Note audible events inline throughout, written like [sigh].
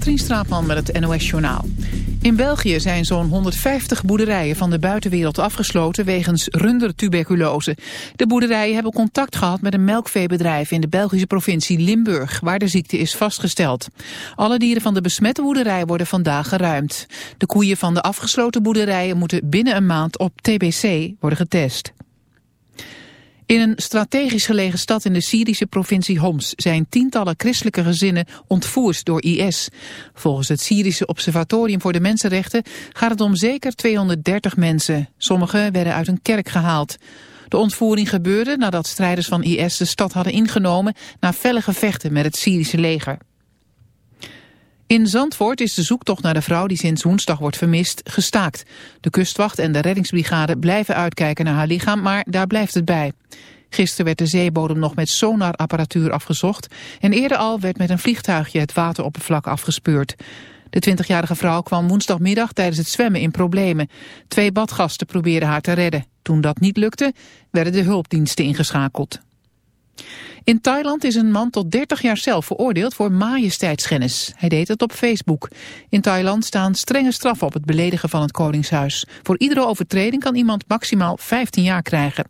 Katrien Straatman met het NOS Journaal. In België zijn zo'n 150 boerderijen van de buitenwereld afgesloten wegens rundertuberculose. De boerderijen hebben contact gehad met een melkveebedrijf in de Belgische provincie Limburg, waar de ziekte is vastgesteld. Alle dieren van de besmette boerderij worden vandaag geruimd. De koeien van de afgesloten boerderijen moeten binnen een maand op TBC worden getest. In een strategisch gelegen stad in de Syrische provincie Homs zijn tientallen christelijke gezinnen ontvoerd door IS. Volgens het Syrische Observatorium voor de Mensenrechten gaat het om zeker 230 mensen. Sommigen werden uit een kerk gehaald. De ontvoering gebeurde nadat strijders van IS de stad hadden ingenomen na felle gevechten met het Syrische leger. In Zandvoort is de zoektocht naar de vrouw die sinds woensdag wordt vermist gestaakt. De kustwacht en de reddingsbrigade blijven uitkijken naar haar lichaam, maar daar blijft het bij. Gisteren werd de zeebodem nog met sonarapparatuur afgezocht... en eerder al werd met een vliegtuigje het wateroppervlak afgespeurd. De 20-jarige vrouw kwam woensdagmiddag tijdens het zwemmen in problemen. Twee badgasten probeerden haar te redden. Toen dat niet lukte, werden de hulpdiensten ingeschakeld. In Thailand is een man tot 30 jaar cel veroordeeld voor majesteitsschennis. Hij deed het op Facebook. In Thailand staan strenge straffen op het beledigen van het koningshuis. Voor iedere overtreding kan iemand maximaal 15 jaar krijgen.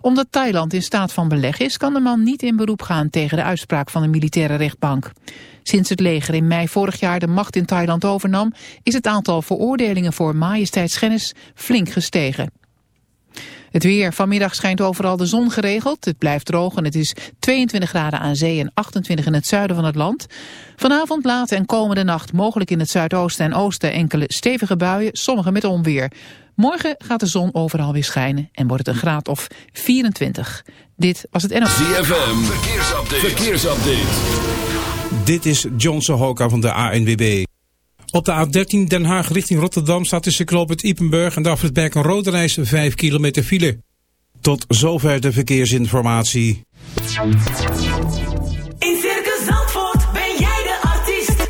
Omdat Thailand in staat van beleg is, kan de man niet in beroep gaan tegen de uitspraak van de militaire rechtbank. Sinds het leger in mei vorig jaar de macht in Thailand overnam, is het aantal veroordelingen voor majesteitsschennis flink gestegen. Het weer. Vanmiddag schijnt overal de zon geregeld. Het blijft droog en het is 22 graden aan zee en 28 in het zuiden van het land. Vanavond laat en komende nacht mogelijk in het zuidoosten en oosten enkele stevige buien, sommige met onweer. Morgen gaat de zon overal weer schijnen en wordt het een graad of 24. Dit was het NOS. ZFM. Verkeersupdate. Verkeersupdate. Dit is John Sohoka van de ANWB. Op de A13 Den Haag richting Rotterdam staat tussen knooppunt Ipenburg en de afritberg een rode reis 5 kilometer file. Tot zover de verkeersinformatie. In Circus Zandvoort ben jij de artiest.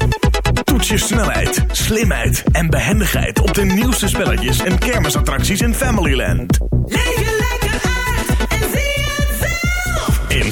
Toets je snelheid, slimheid en behendigheid op de nieuwste spelletjes en kermisattracties in Familyland.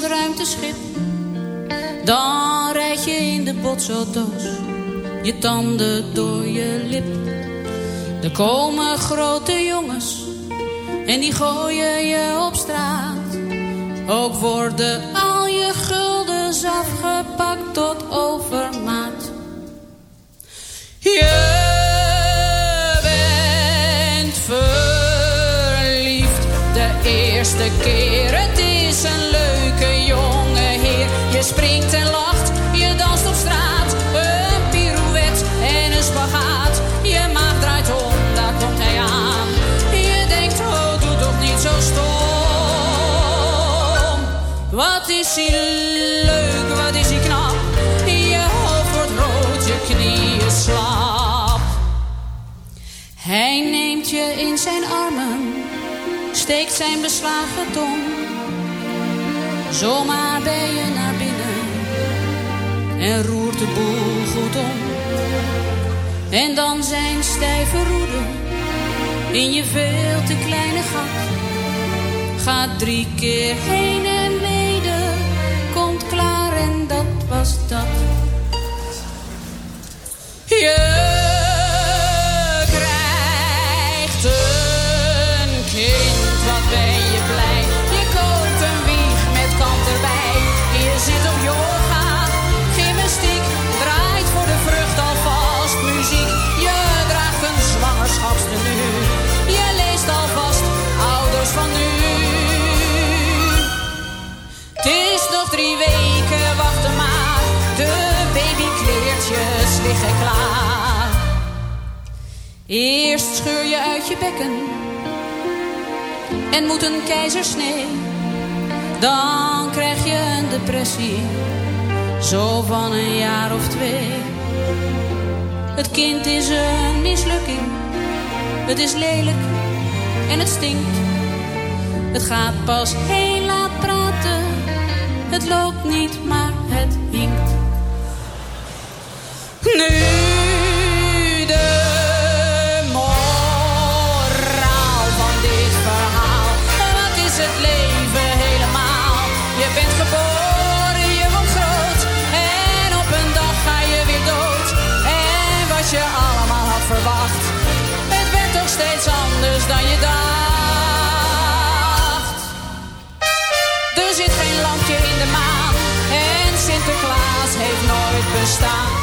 Soort ruimteschip. Dan rijd je in de botsauto's, je tanden door je lip. Er komen grote jongens en die gooien je op straat. Ook worden al je guldens afgepakt tot overmaat. Je bent verliefd. eerste keer. Springt en lacht, je danst op straat. Een pirouette en een spagaat. Je maag draait om, daar komt hij aan. Je denkt, oh, doe toch niet zo stom. Wat is hij leuk, wat is hij knap. Je hoofd wordt rood, je knieën slap. Hij neemt je in zijn armen, steekt zijn beslagen tong. Zomaar ben je naar en roert de boel goed om. En dan zijn stijve roeden in je veel te kleine gat. Gaat drie keer heen en weder, komt klaar en dat was dat. Je klaar. Eerst scheur je uit je bekken en moet een keizersnee. Dan krijg je een depressie, zo van een jaar of twee. Het kind is een mislukking, het is lelijk en het stinkt. Het gaat pas heel laat praten, het loopt niet, maar het hinkt. Nu de moraal van dit verhaal. Wat is het leven helemaal? Je bent geboren, je wordt groot. En op een dag ga je weer dood. En wat je allemaal had verwacht. Het werd toch steeds anders dan je dacht. Er zit geen lampje in de maan. En Sinterklaas heeft nooit bestaan.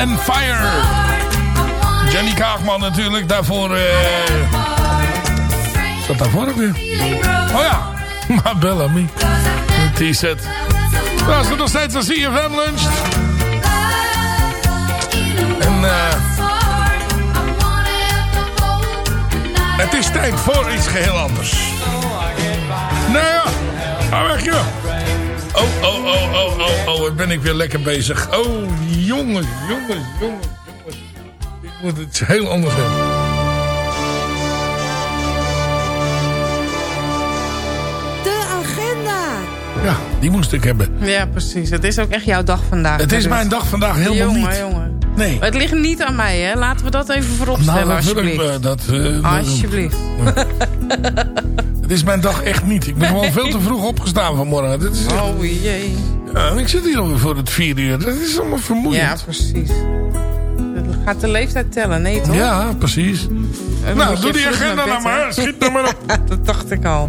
And Fire. Jenny Kaagman natuurlijk. Daarvoor... eh Zat daarvoor ook weer? Oh ja. [laughs] Maar Bellamy. Een T-set. Er nog steeds een CFM lunch. En eh... Het is tijd voor iets geheel anders. Nou ja, ga weg joh. Oh, oh, oh, oh, oh, oh, wat ben ik weer lekker bezig. Oh, jongens, jongens, jongens, jongens. Ik moet het heel anders hebben. De agenda. Ja, die moest ik hebben. Ja, precies. Het is ook echt jouw dag vandaag. Het is mijn dag vandaag helemaal jongen, niet. Jongen, Nee. Het ligt niet aan mij, hè. Laten we dat even vooropstellen, Nou, dat wil ik, alsjeblieft. eh, dat, eh, dat- alsjeblieft. [laughs] Het is mijn dag echt niet. Ik ben gewoon veel te vroeg opgestaan vanmorgen. Dit is, Oh jee. Ja, ik zit hier alweer voor het vier uur. Dat is allemaal vermoeiend. Ja, precies. Dat gaat de leeftijd tellen, nee toch? Ja, precies. Nou, doe die agenda nou maar. Schiet nou maar op. [laughs] dat dacht ik al.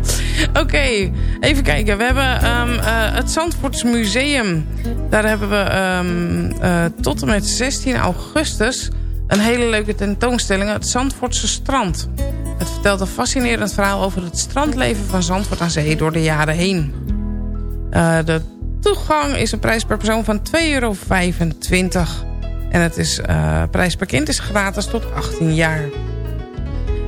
Oké, even kijken. We hebben ehm, eh, het Zandvoorts Museum. Daar hebben we ehm, eh, tot en met 16 augustus... een hele leuke tentoonstelling. Het Zandvoortse strand. Het vertelt een fascinerend verhaal over het strandleven van Zandvoort aan Zee... door de jaren heen. Eh, de toegang is een prijs per persoon van 2,25 euro. En het is, eh, prijs per kind is gratis tot 18 jaar.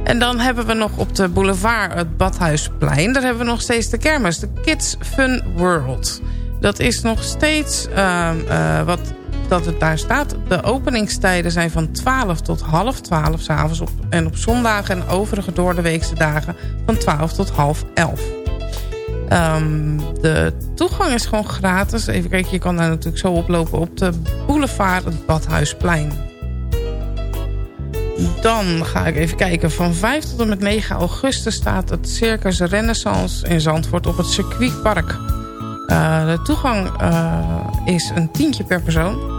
En dan hebben we nog op de boulevard het Badhuisplein. Daar hebben we nog steeds de kermis, de Kids Fun World. Dat is nog steeds ehm, eh, wat dat het daar staat. De openingstijden zijn van 12 tot half 12 s'avonds. Op, en op zondagen en overige door de weekse dagen van 12 tot half 11. Ehm, de toegang is gewoon gratis. Even kijken, je kan daar natuurlijk zo oplopen op de boulevard het Badhuisplein. Dan ga ik even kijken. Van 5 tot en met 9 augustus staat het Circus Renaissance in Zandvoort op het circuitpark. Eh, de toegang eh, is een tientje per persoon.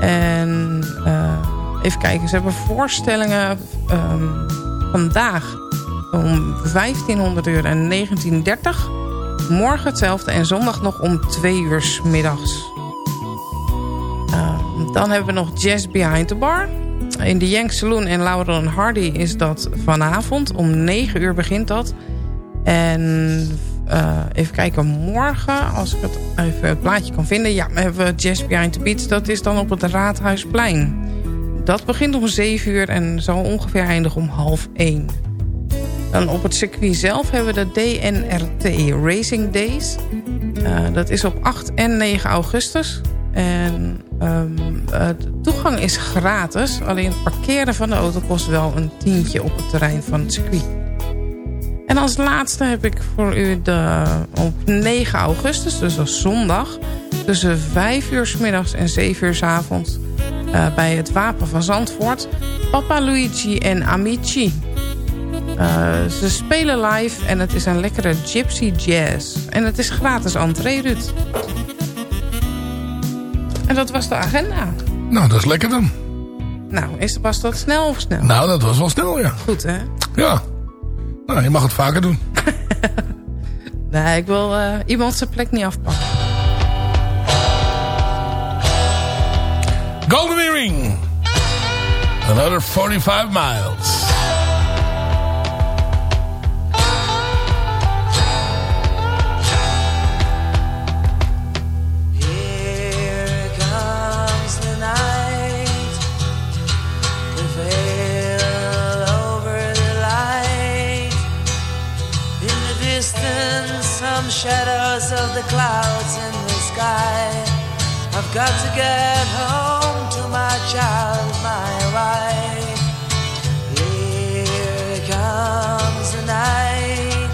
En eh, even kijken, ze hebben voorstellingen ehm, vandaag om 1500 uur en 1930. Morgen hetzelfde en zondag nog om 2 uur 's middags. Eh, dan hebben we nog Jazz Behind the Bar. In de Yank Saloon in Laurel en Hardy is dat vanavond. Om 9 uur begint dat. En eh, even kijken, morgen, als ik het even plaatje kan vinden. Ja, we hebben Jazz Behind the Beats. Dat is dan op het Raadhuisplein. Dat begint om 7 uur en zal ongeveer eindigen om half 1. Dan op het circuit zelf hebben we de DNRT Racing Days. Eh, dat is op 8 en 9 augustus. En ehm, eh, de toegang is gratis. Alleen het parkeren van de auto kost wel een tientje op het terrein van het circuit. En als laatste heb ik voor u de, op 9 augustus, dus dat is zondag... tussen 5 uur 's middags en 7 uur 's avonds... eh, bij het Wapen van Zandvoort... Papa Luigi en Amici. Eh, ze spelen live en het is een lekkere gypsy jazz. En het is gratis entree, Ruud. En dat was de agenda. Nou, dat is lekker dan. Nou, is, was dat snel of snel? Nou, dat was wel snel, ja. Goed, hè? Ja. Nou, je mag het vaker doen. [laughs] Nee, ik wil eh, iemand zijn plek niet afpakken. Golden Earring. Another 45 miles. Shadows of the clouds in the sky. I've got to get home to my child, my wife. Here comes the night.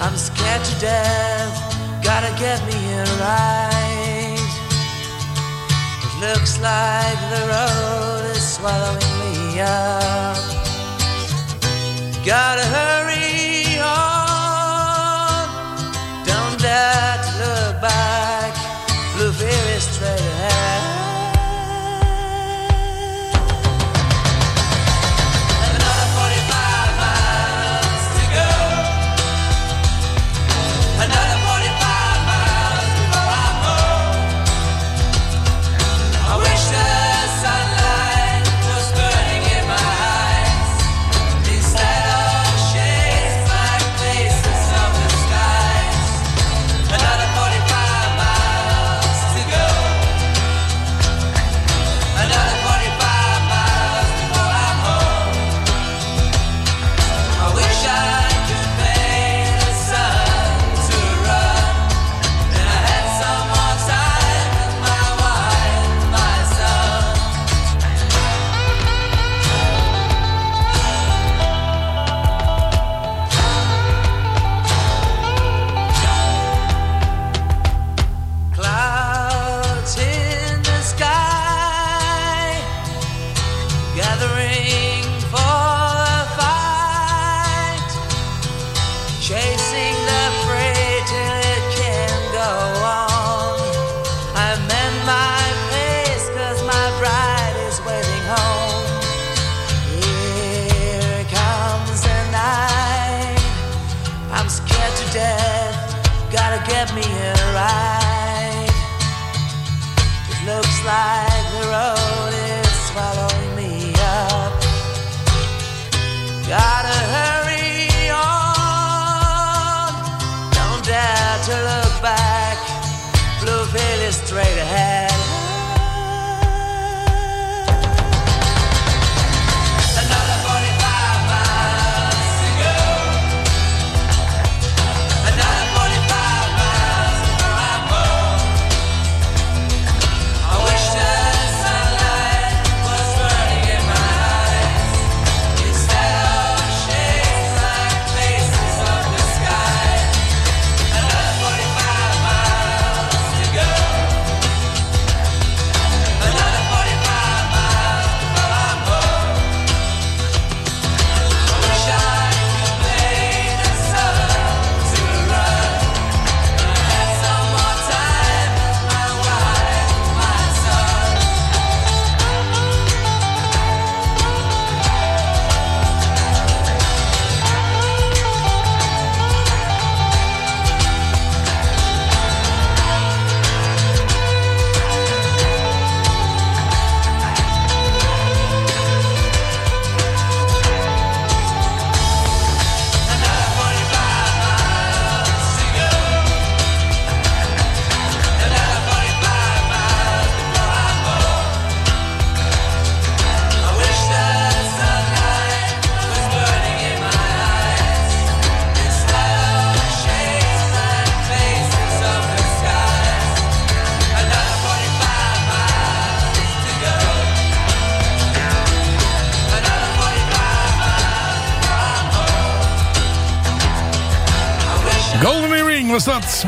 I'm scared to death. Gotta get me here right. It looks like the road is swallowing me up. Gotta hurry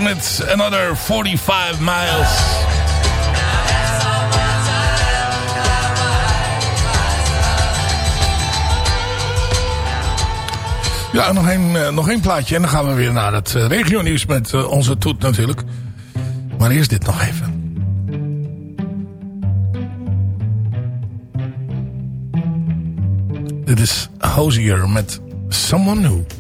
met Another 45 Miles. Ja, nog één, eh, nog één plaatje en dan gaan we weer naar het eh, regionieuws met eh, onze toet natuurlijk. Maar eerst dit nog even. Dit is Hozier met Someone Who.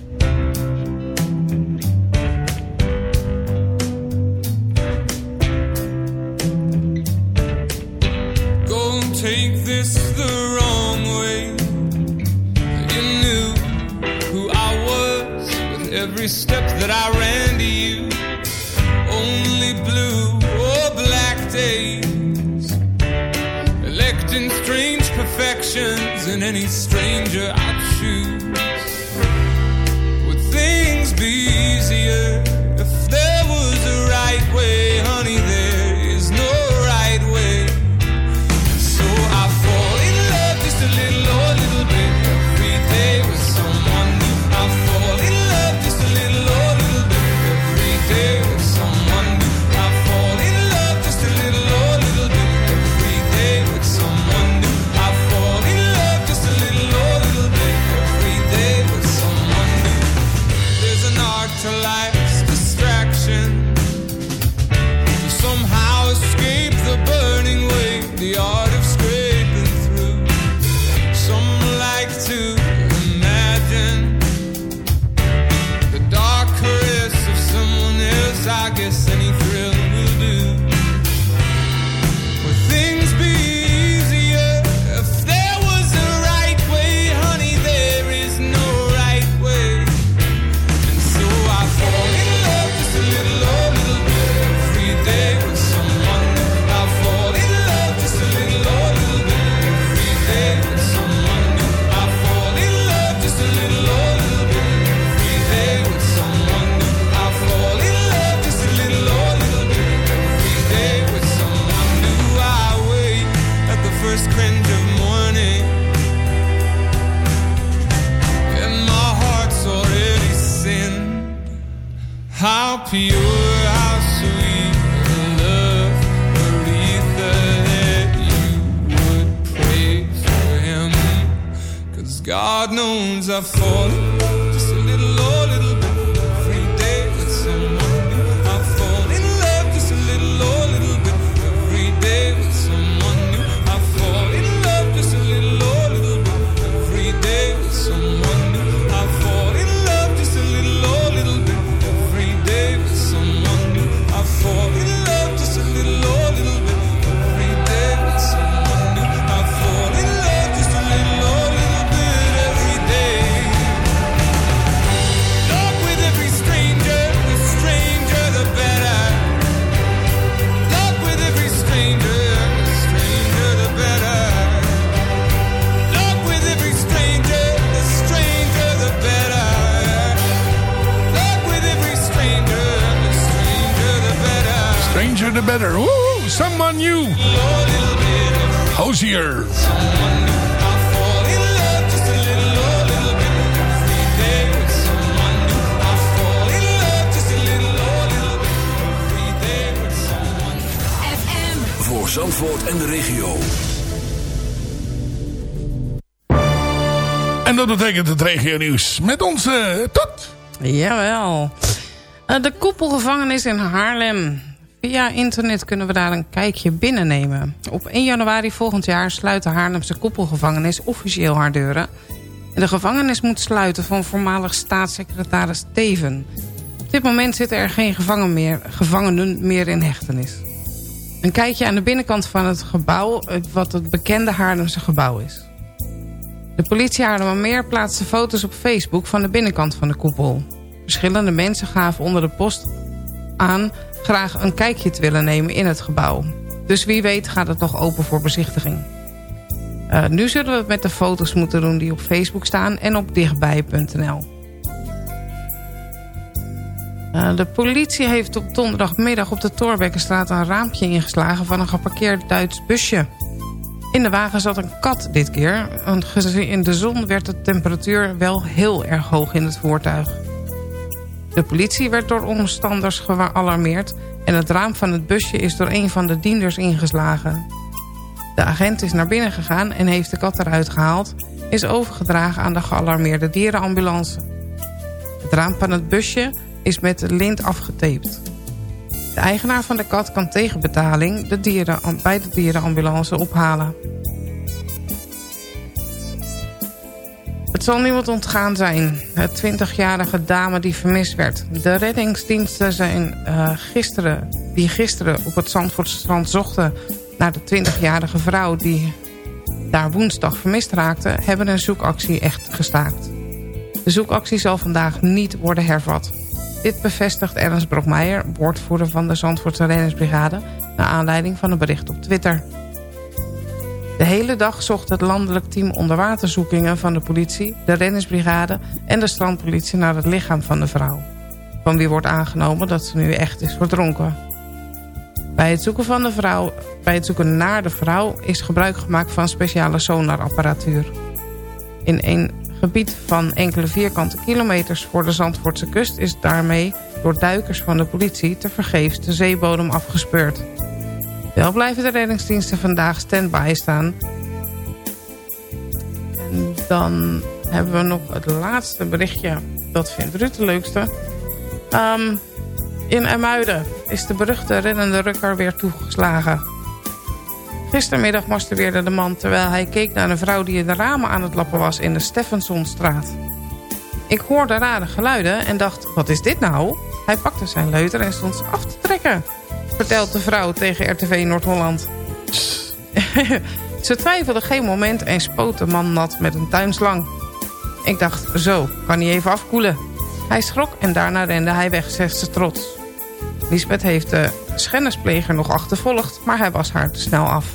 Betekent het regio nieuws. Met onze tot. Jawel. Eh, De koepelgevangenis in Haarlem. Via internet kunnen we daar een kijkje binnennemen. Op 1 januari volgend jaar sluit de Haarlemse koepelgevangenis officieel haar deuren. En de gevangenis moet sluiten van voormalig staatssecretaris Teven. Op dit moment zitten er geen gevangen meer, gevangenen meer in hechtenis. Een kijkje aan de binnenkant van het gebouw, het- wat het bekende Haarlemse gebouw is. De politie Haarlemmermeer plaatste foto's op Facebook van de binnenkant van de koepel. Verschillende mensen gaven onder de post aan graag een kijkje te willen nemen in het gebouw. Dus wie weet gaat het nog open voor bezichtiging. Eh, nu zullen we het met de foto's moeten doen die op Facebook staan en op dichtbij.nl. Eh, de politie heeft op donderdagmiddag op de Torbekkenstraat een raampje ingeslagen van een geparkeerd Duits busje. In de wagen zat een kat dit keer. Want in de zon werd de temperatuur wel heel erg hoog in het voertuig. De politie werd door omstanders gealarmeerd... en het raam van het busje is door een van de dienders ingeslagen. De agent is naar binnen gegaan en heeft de kat eruit gehaald... is overgedragen aan de gealarmeerde dierenambulance. Het raam van het busje is met lint afgetaped. De eigenaar van de kat kan tegen betaling de dieren, bij de dierenambulance ophalen. Het zal niemand ontgaan zijn. Het 20-jarige dame die vermist werd. De reddingsdiensten zijn eh, gisteren, die gisteren op het Zandvoortstrand zochten... naar de 20-jarige vrouw die daar woensdag vermist raakte... hebben een zoekactie echt gestaakt. De zoekactie zal vandaag niet worden hervat. Dit bevestigt Ernst Brokmeijer, woordvoerder van de Zandvoortse Reddingsbrigade... naar aanleiding van een bericht op Twitter. De hele dag zocht het landelijk team onderwaterzoekingen van de politie... de reddingsbrigade en de strandpolitie naar het lichaam van de vrouw. Van wie wordt aangenomen dat ze nu echt is verdronken. Bij het zoeken, van de vrouw, bij het zoeken naar de vrouw is gebruik gemaakt van speciale sonarapparatuur. In een gebied van enkele vierkante kilometers voor de Zandvoortse kust... is daarmee door duikers van de politie tevergeefs de zeebodem afgespeurd. Wel blijven de reddingsdiensten vandaag stand-by staan. En dan hebben we nog het laatste berichtje. Dat vindt Ruud de leukste. Ehm, in Ermuiden is de beruchte reddende rukker weer toegeslagen. Gistermiddag masturbeerde de man terwijl hij keek naar een vrouw die in de ramen aan het lappen was in de Steffensonstraat. Ik hoorde rare geluiden en dacht, wat is dit nou? Hij pakte zijn leuter en stond ze af te trekken, vertelt de vrouw tegen RTV Noord-Holland. [laughs] ze twijfelde geen moment en spoot de man nat met een tuinslang. Ik dacht, zo, kan hij even afkoelen. Hij schrok en daarna rende hij weg, zegt ze trots. Lisbeth heeft de schennispleger nog achtervolgd, maar hij was haar te snel af.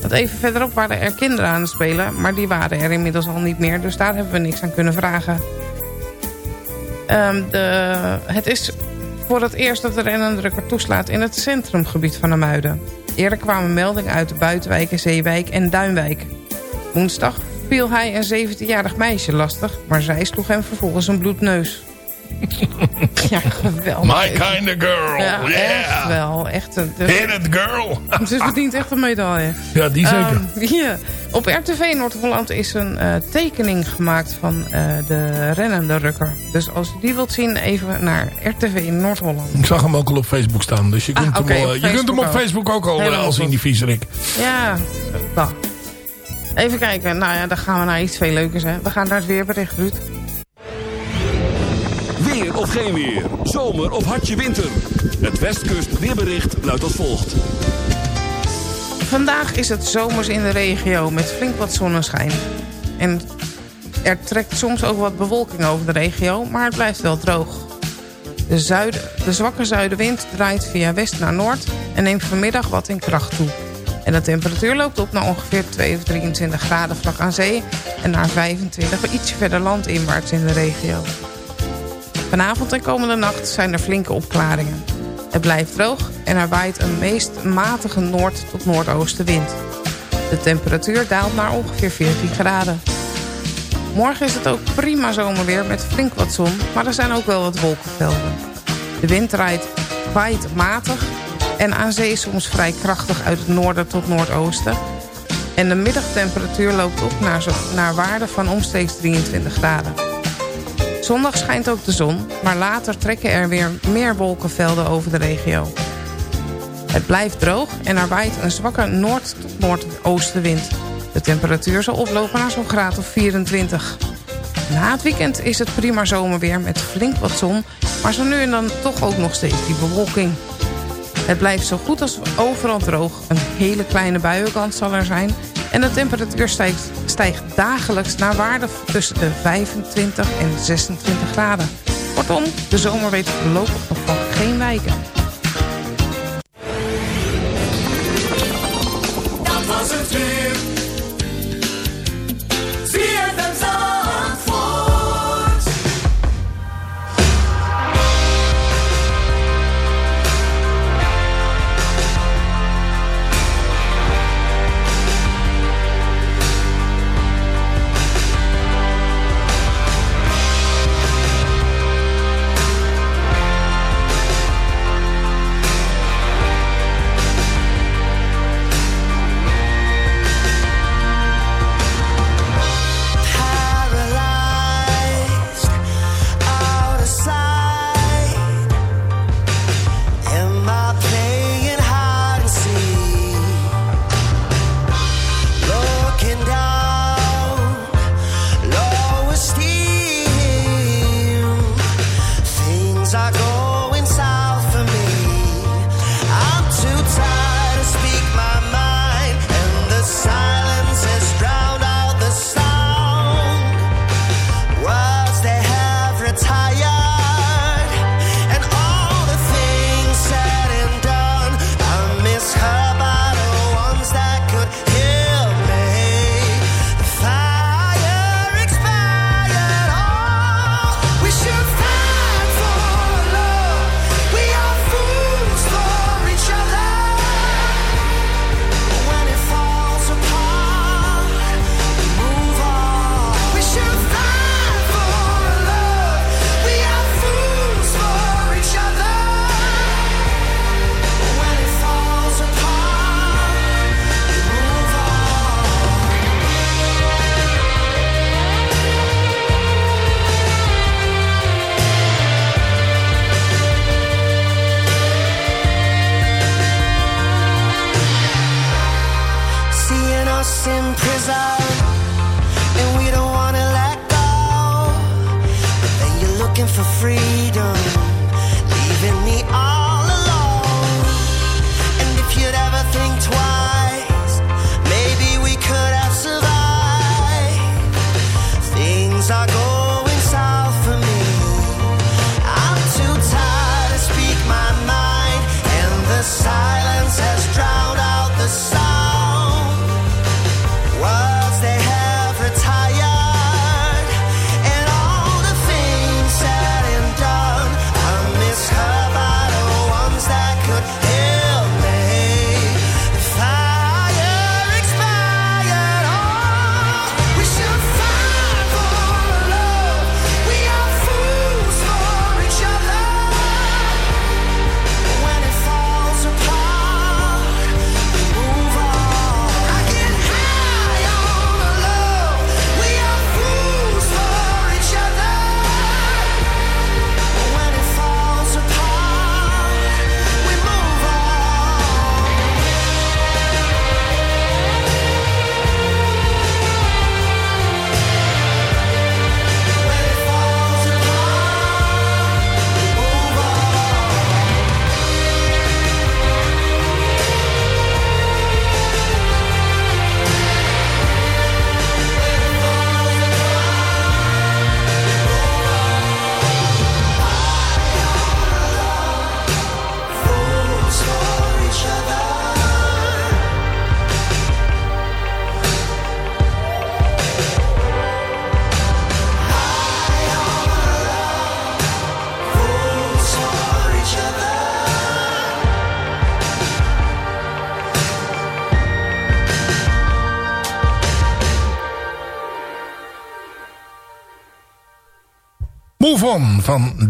Want even verderop waren er kinderen aan het spelen, maar die waren er inmiddels al niet meer, dus daar hebben we niks aan kunnen vragen. Ehm, de, het is voor het eerst dat de rennendrukker toeslaat in het centrumgebied van de Muiden. Eerder kwamen meldingen uit de Buitenwijken, Zeewijk en Duinwijk. Woensdag viel hij een 17-jarig meisje lastig, maar zij sloeg hem vervolgens een bloedneus. [laughs] ja, geweldig. My kind of girl. Ja, yeah. echt wel. Echt een, de, Hit it, girl. [laughs] Ze verdient echt een medaille. Ja, die zeker. Ehm, [laughs] ja. Op RTV Noord-Holland is een eh, tekening gemaakt van eh, de rennende rukker. Dus als u die wilt zien, even naar RTV Noord-Holland. Ik zag hem ook al op Facebook staan. Dus je kunt, Ah, oké, hem, op al- je kunt hem op Facebook ook al wel zien, die viezerik. Ja. Even kijken. Nou ja, dan gaan we naar iets veel leukers. Hè. We gaan naar het weerbericht, Ruud. Geen weer. Zomer of hartje winter. Het Westkust weerbericht luidt als volgt. Vandaag is het zomers in de regio met flink wat zonneschijn. En er trekt soms ook wat bewolking over de regio, maar het blijft wel droog. De, de zwakke zuidenwind draait via west naar noord en neemt vanmiddag wat in kracht toe. En de temperatuur loopt op naar ongeveer 2 of 23 graden vlak aan zee... en naar 25 ietsje verder landinwaarts in de regio. Vanavond en komende nacht zijn er flinke opklaringen. Het blijft droog en er waait een meest matige noord- tot noordoostenwind. De temperatuur daalt naar ongeveer 14 graden. Morgen is het ook prima zomerweer met flink wat zon, maar er zijn ook wel wat wolkenvelden. De wind draait, waait matig en aan zee soms vrij krachtig uit het noorden tot noordoosten. En de middagtemperatuur loopt op naar, naar waarde van omstreeks 23 graden. Zondag schijnt ook de zon, maar later trekken er weer meer wolkenvelden over de regio. Het blijft droog en er waait een zwakke noord- tot noordoostenwind. De temperatuur zal oplopen naar zo'n graad of 24. Na het weekend is het prima zomerweer met flink wat zon... maar zo nu en dan toch ook nog steeds die bewolking. Het blijft zo goed als overal droog. Een hele kleine buienkans zal er zijn... en de temperatuur stijgt, stijgt dagelijks naar waarde tussen de 25 en 26 graden. Kortom, de zomer weet voorlopig nog van geen wijken.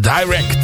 Direct.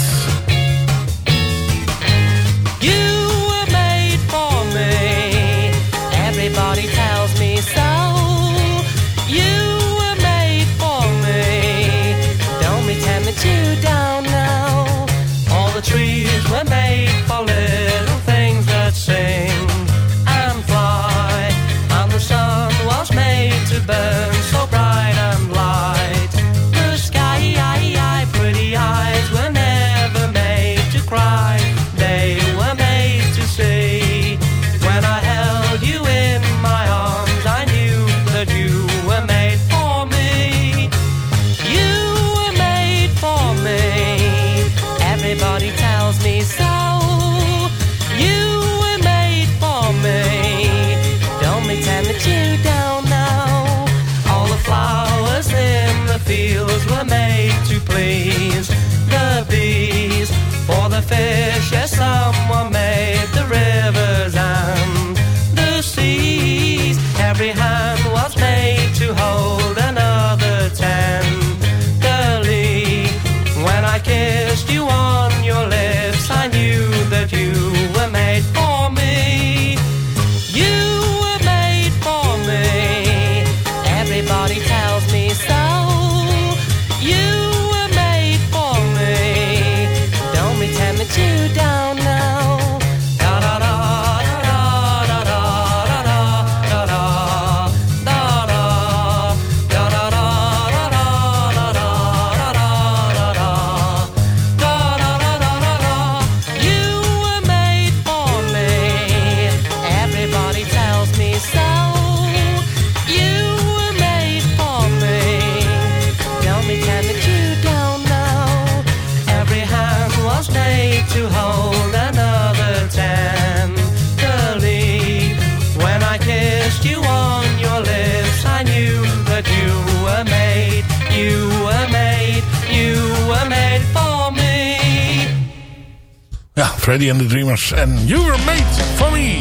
Freddy and the Dreamers en You're Made For Me.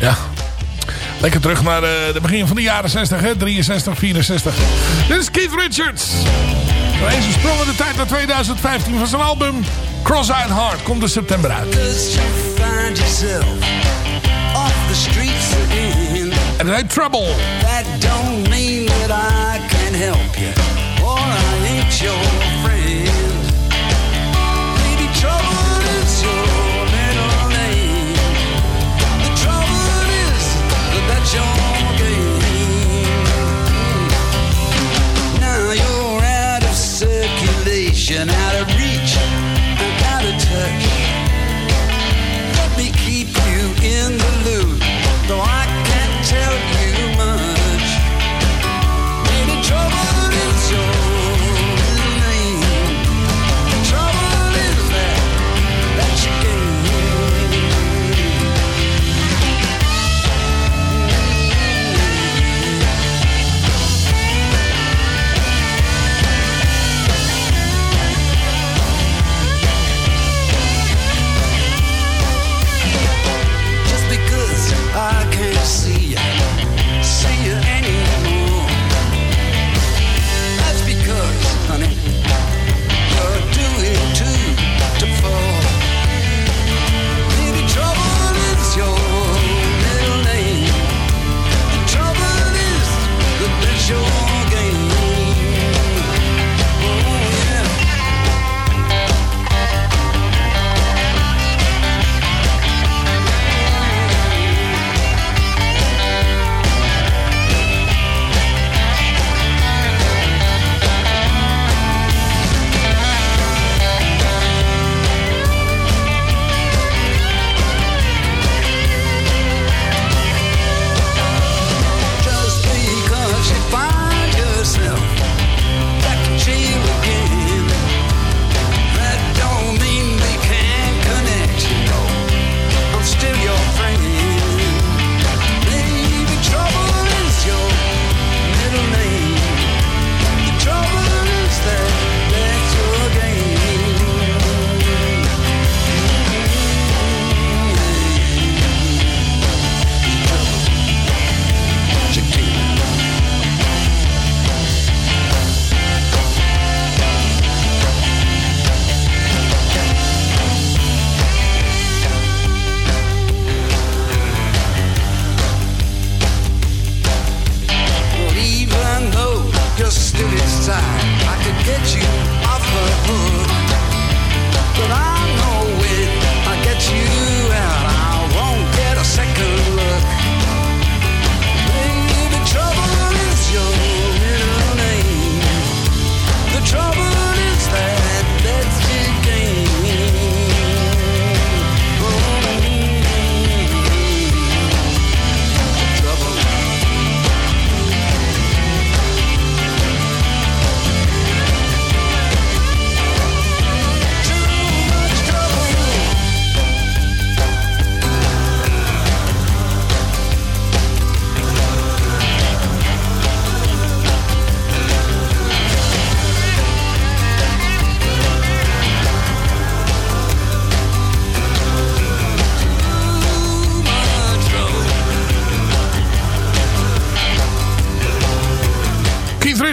Ja, lekker terug naar de, de begin van de jaren 60, hè? 63, 64. Dit is Keith Richards. Deze sprong in de tijd naar 2015 van zijn album Cross-Eyed Heart. Komt in september uit. En het heet Trouble. That don't mean that I can help you. Or I ain't your vision out of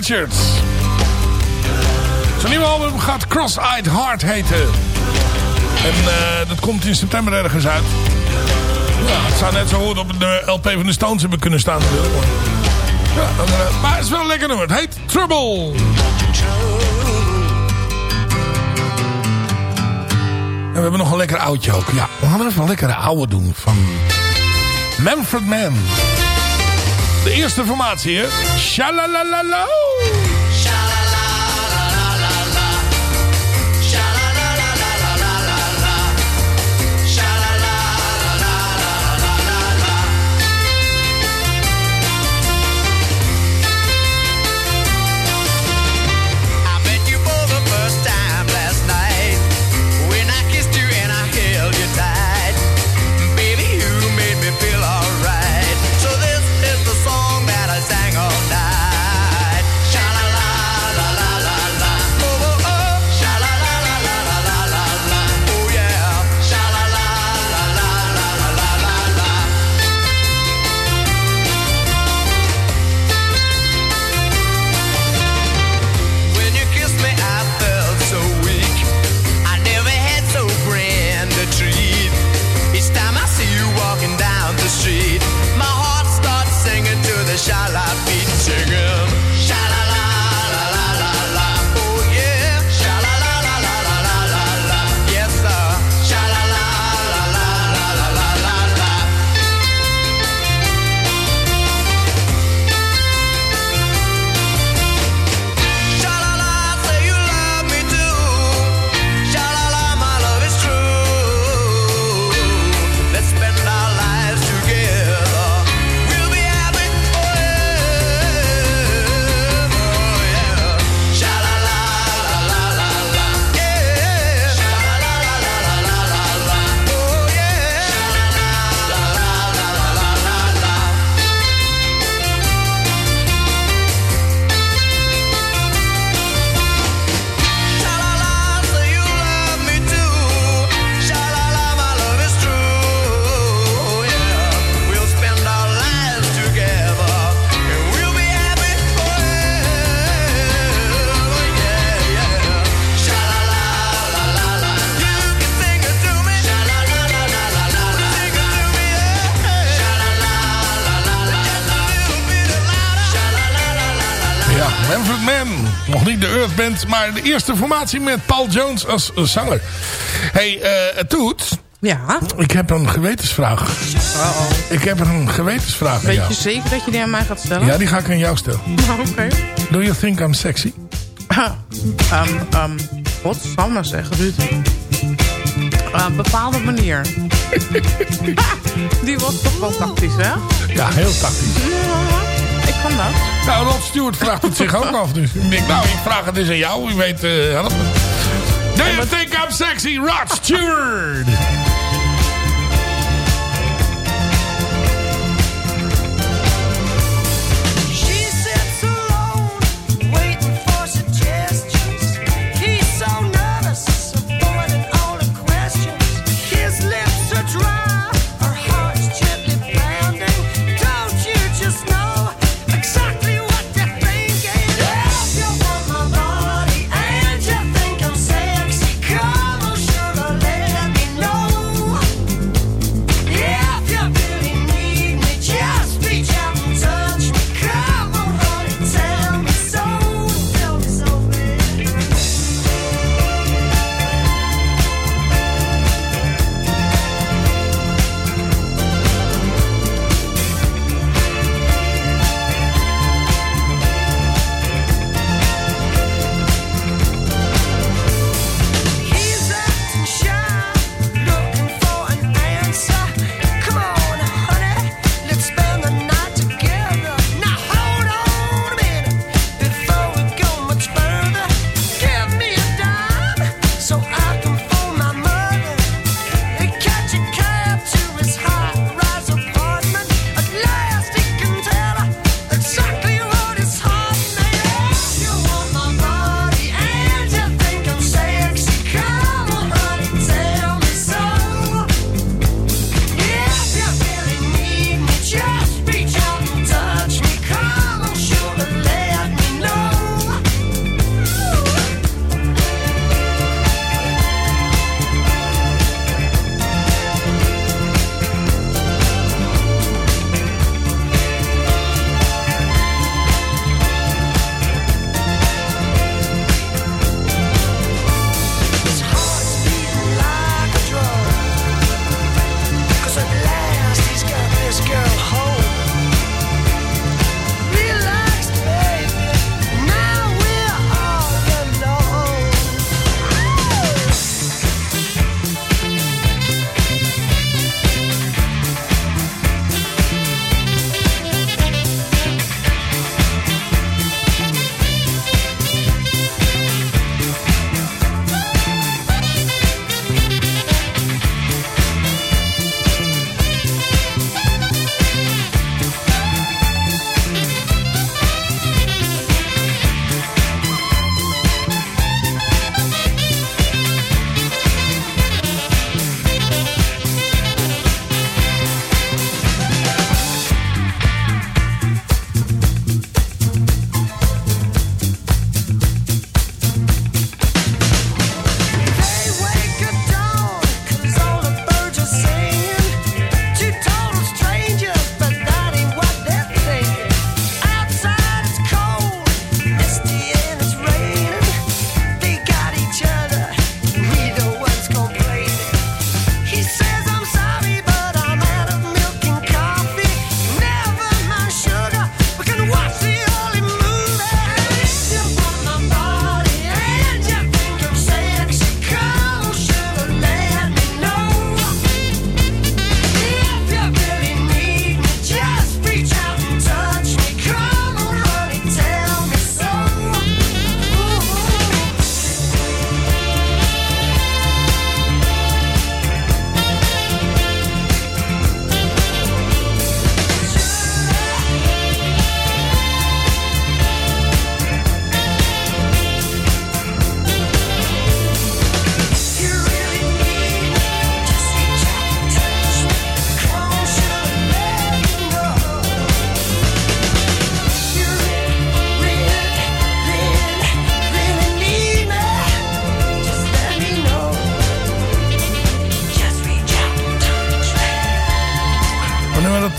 Richards. Zijn nieuwe album gaat Cross-Eyed Heart heten. En eh, dat komt in september ergens uit. Ja, het zou net zo goed op de LP van de Stones hebben kunnen staan. Ja, eh, maar het is wel een lekker nummer. Het heet Trouble. En we hebben nog een lekker oudje ook. Ja, we gaan even een lekkere oude doen. Van Manfred Mann. De eerste formatie, hè? Shalalalala. Band, maar de eerste formatie met Paul Jones als eh, zanger. hey, eh Toet. Ja? Ik heb een gewetensvraag. Ik heb een gewetensvraag aan Weet je zeker dat je die aan mij gaat stellen? Ja, die ga ik aan jou stellen. [laughs] Nou, Oké. Do you think I'm sexy? Um, um, wat zal maar zeggen, Ruud? Op een bepaalde manier. [laughs] [laughs] Die was toch wel tactisch, hè? Ja, heel tactisch. Kan dat. Nou, Rod Stewart vraagt het zich ook af. Dus ik denk, nou, ik vraag het eens aan jou. U weet, eh help me. Do you think I'm sexy, Rod Stewart?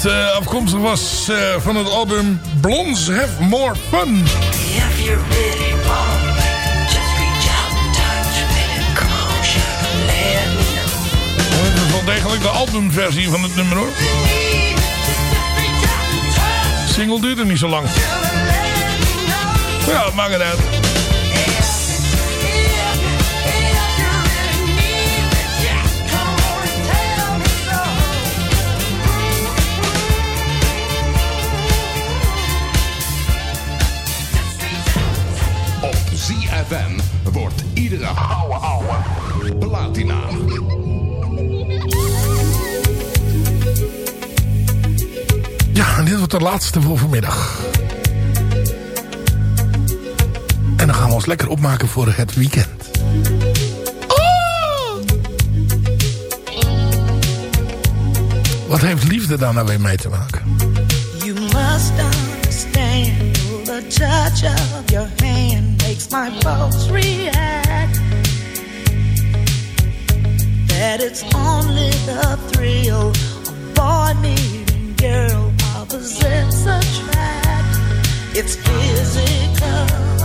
Wat eh, afkomstig was eh, van het album Blondes Have More Fun. Dat is wel degelijk de albumversie van het nummer hoor. Single duurt er niet zo lang. Ja, maakt het uit. ZFM wordt iedere ouwe ouwe platina. Ja, en dit wordt de laatste voor vanmiddag. En dan gaan we ons lekker opmaken voor het weekend. Oh! Wat heeft liefde daar nou weer mee te maken? You must understand the touch of your hand makes my pulse react. That it's only the thrill of boy meeting girl opposites attract. It's physical,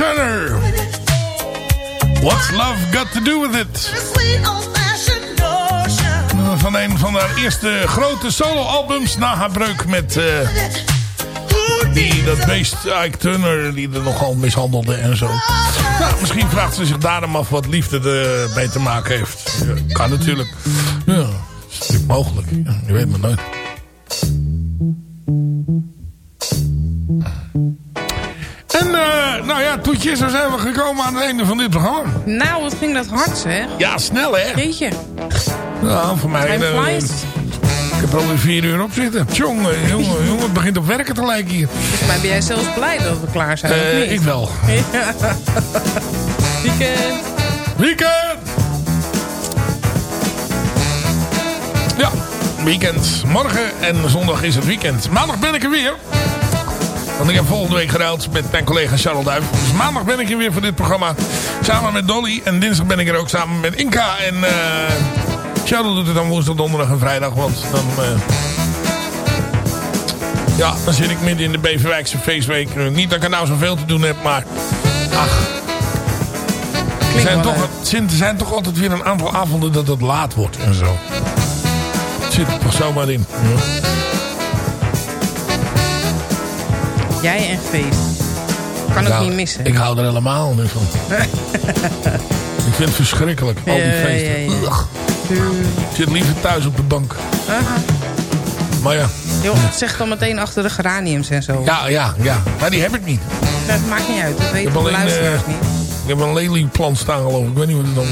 Turner. What's Love Got To Do With It? Van een van haar eerste grote soloalbums na haar breuk met eh, die, dat beest Ike Turner die er nogal mishandelde en zo. Nou, misschien vraagt ze zich daarom af wat liefde ermee te maken heeft. Ja, kan natuurlijk. Ja, is natuurlijk mogelijk. Je weet maar nooit. Nou toetjes, zo zijn we gekomen aan het einde van dit programma. Nou, wat ging dat hard zeg. Ja, snel hè? Jeetje. Ja, voor mij... Flies. ik heb er alweer vier uur op zitten. Jongen, jongen, jongen, het begint op werken te lijken hier. Volgens mij ben jij zelfs blij dat we klaar zijn. Eh, ik wel. [laughs] Ja. Weekend. Weekend! Ja, weekend. Morgen en zondag is het weekend. Maandag ben ik er weer. Want ik heb volgende week geruild met mijn collega Charles Duif. Dus maandag ben ik er weer voor dit programma. Samen met Dolly. En dinsdag ben ik er ook samen met Inka. En eh Charles doet het dan woensdag, donderdag en vrijdag. Want dan... eh, ja, dan zit ik midden in de Beverwijkse feestweek. Eh, Niet dat ik er nou zoveel te doen heb, maar... Ach, Er zijn, toch, er zijn- toch altijd weer een aantal avonden dat het laat wordt en zo. Het zit er toch zomaar in. Jij en feest. Kan Ik ook hou- niet missen. Ik hou er helemaal niet van. [laughs] ik vind het verschrikkelijk, al die feesten. ja, ja. Ugh. Ik zit liever thuis op de bank. Maar ja, Joh, zeg dan meteen achter de geraniums en zo. ja, ja, ja. Maar die heb ik niet. Dat maakt niet uit. Dat Ik weten de luisteraars eh, niet. ik heb een lelieplant staan geloof ik. Ik weet niet wat het dan is.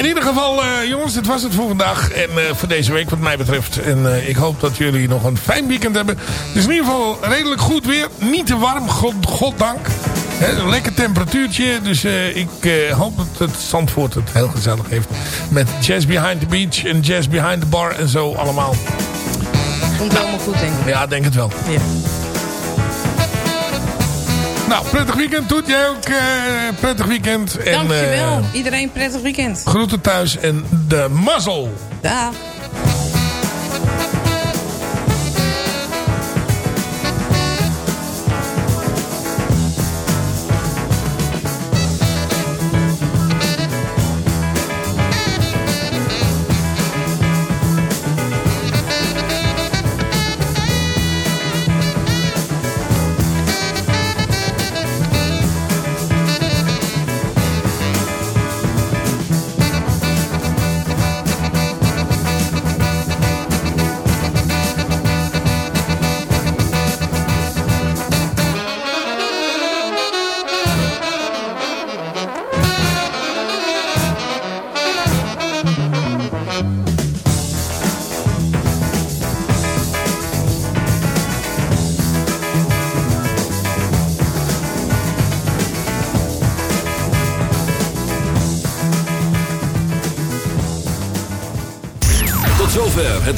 In ieder geval eh, jongens, dit was het voor vandaag. En eh, voor deze week wat mij betreft. En eh, ik hoop dat jullie nog een fijn weekend hebben. Het is in ieder geval redelijk goed weer. Niet te warm, god, goddank. Een lekker temperatuurtje. Dus ik hoop dat het Zandvoort het heel gezellig heeft. Met Jazz Behind the Beach en Jazz Behind the Bar en zo allemaal. Komt helemaal goed, denk ik. Ja, denk het wel. Ja. Nou, prettig weekend. Doet jij ook eh, prettig weekend. En, Dankjewel. eh, Iedereen prettig weekend. groeten thuis en de mazzel. Dag.